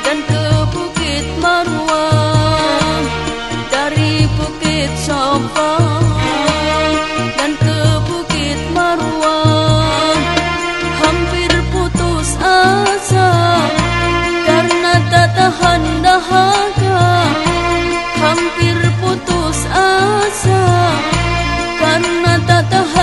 Dan ke Bukit Marwa dari Bukit Safa dan ke Bukit Marwa. Hampir putus asa karena tak tahan dahaga. Hampir putus asa karena tak tahan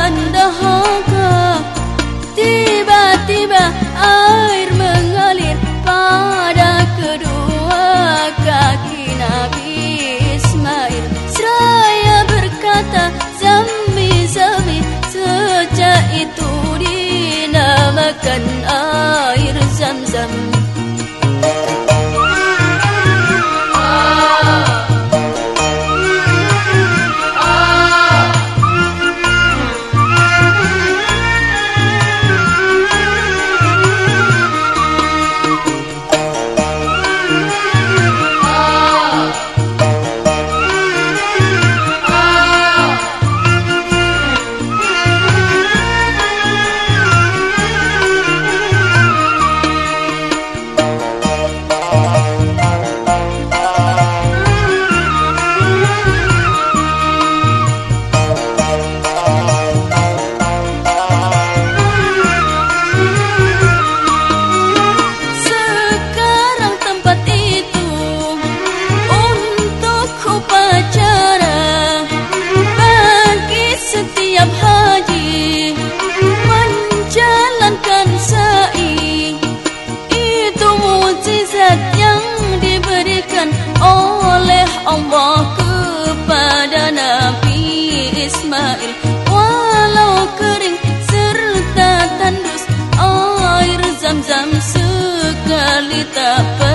diberikan oleh Allah kepada Nabi Ismail. Walau kering serta tandus air zam-zam sekali tak pernah